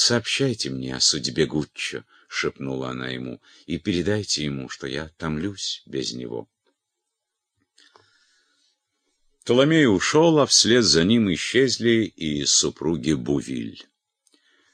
«Сообщайте мне о судьбе Гуччо», — шепнула она ему, — «и передайте ему, что я томлюсь без него». Толомей ушел, а вслед за ним исчезли и супруги Бувиль.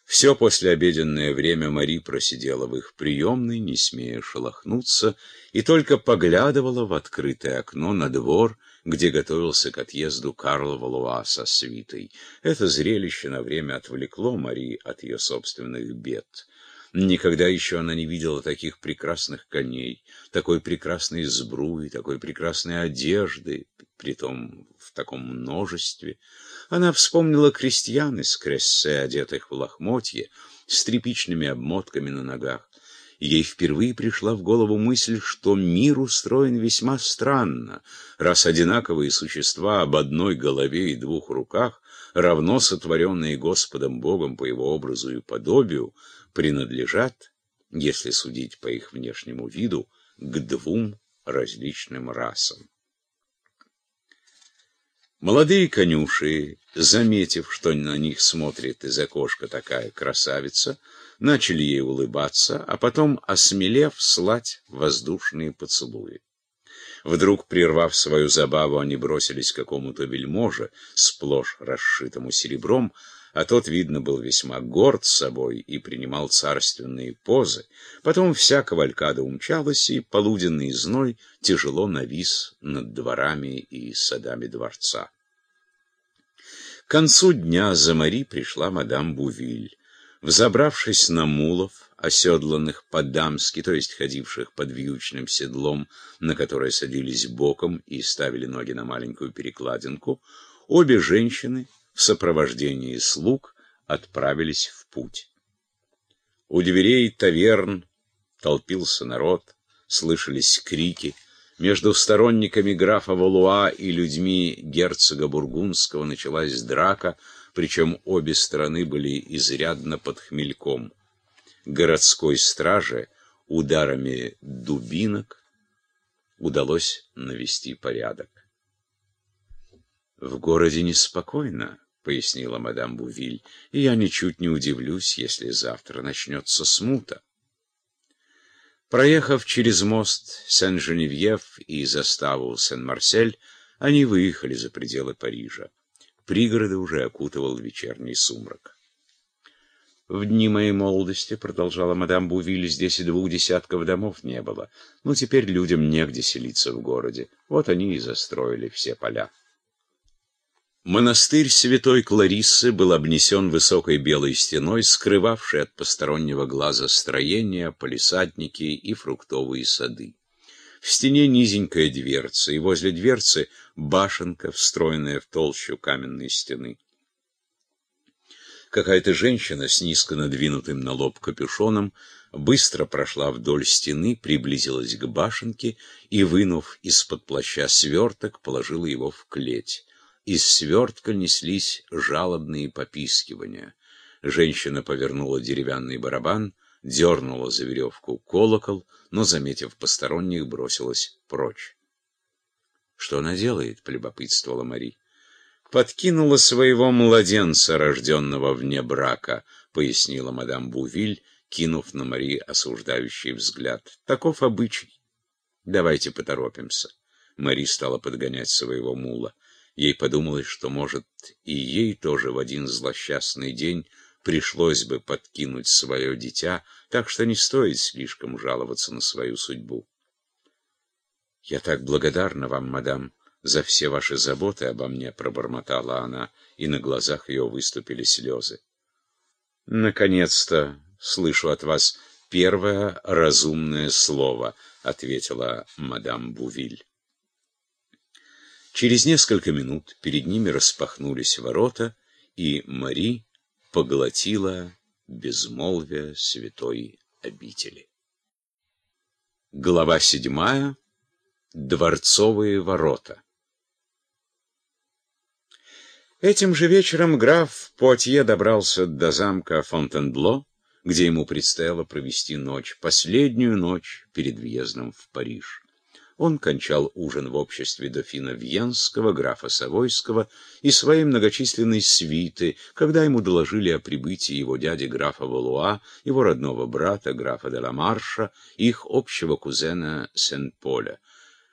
Все послеобеденное время Мари просидела в их приемной, не смея шелохнуться, и только поглядывала в открытое окно на двор, где готовился к отъезду Карл Валуа со свитой. Это зрелище на время отвлекло Мари от ее собственных бед. Никогда еще она не видела таких прекрасных коней, такой прекрасной сбруи, такой прекрасной одежды, притом в таком множестве. Она вспомнила крестьян из Крессе, одетых в лохмотье, с тряпичными обмотками на ногах. Ей впервые пришла в голову мысль, что мир устроен весьма странно, раз одинаковые существа об одной голове и двух руках, равно сотворенные Господом Богом по его образу и подобию, принадлежат, если судить по их внешнему виду, к двум различным расам. Молодые конюши, заметив, что на них смотрит из окошка такая красавица, начали ей улыбаться, а потом, осмелев, слать воздушные поцелуи. Вдруг, прервав свою забаву, они бросились к какому-то вельможе, сплошь расшитому серебром, а тот, видно, был весьма горд собой и принимал царственные позы. Потом вся кавалькада умчалась, и полуденный зной тяжело навис над дворами и садами дворца. К концу дня за Мари пришла мадам Бувиль. Взобравшись на мулов, оседланных по-дамски, то есть ходивших под вьючным седлом, на которое садились боком и ставили ноги на маленькую перекладинку, обе женщины в сопровождении слуг отправились в путь. У дверей таверн толпился народ, слышались крики. Между сторонниками графа Валуа и людьми герцога Бургундского началась драка, причем обе стороны были изрядно под хмельком. Городской страже ударами дубинок удалось навести порядок. В городе неспокойно. — пояснила мадам Бувиль, — и я ничуть не удивлюсь, если завтра начнется смута. Проехав через мост Сен-Женевьев и заставу Сен-Марсель, они выехали за пределы Парижа. Пригороды уже окутывал вечерний сумрак. «В дни моей молодости, — продолжала мадам Бувиль, — здесь и двух десятков домов не было. Но теперь людям негде селиться в городе. Вот они и застроили все поля». Монастырь святой Клариссы был обнесен высокой белой стеной, скрывавшей от постороннего глаза строения, полисадники и фруктовые сады. В стене низенькая дверца, и возле дверцы башенка, встроенная в толщу каменной стены. Какая-то женщина с низко надвинутым на лоб капюшоном быстро прошла вдоль стены, приблизилась к башенке и, вынув из-под плаща сверток, положила его в клеть. Из свертка неслись жалобные попискивания. Женщина повернула деревянный барабан, дернула за веревку колокол, но, заметив посторонних, бросилась прочь. «Что она делает?» — полюбопытствовала Мари. «Подкинула своего младенца, рожденного вне брака», — пояснила мадам Бувиль, кинув на Мари осуждающий взгляд. «Таков обычай. Давайте поторопимся». Мари стала подгонять своего мула. Ей подумалось, что, может, и ей тоже в один злосчастный день пришлось бы подкинуть свое дитя, так что не стоит слишком жаловаться на свою судьбу. «Я так благодарна вам, мадам, за все ваши заботы обо мне», — пробормотала она, и на глазах ее выступили слезы. «Наконец-то слышу от вас первое разумное слово», — ответила мадам Бувиль. Через несколько минут перед ними распахнулись ворота, и Мари поглотила безмолвие святой обители. Глава седьмая. Дворцовые ворота. Этим же вечером граф Пуатье добрался до замка Фонтенбло, где ему предстояло провести ночь, последнюю ночь перед въездом в Париж. Он кончал ужин в обществе дофина Вьенского, графа Савойского и своей многочисленной свиты, когда ему доложили о прибытии его дяди графа Валуа, его родного брата, графа де ла Марша, их общего кузена Сен-Поля.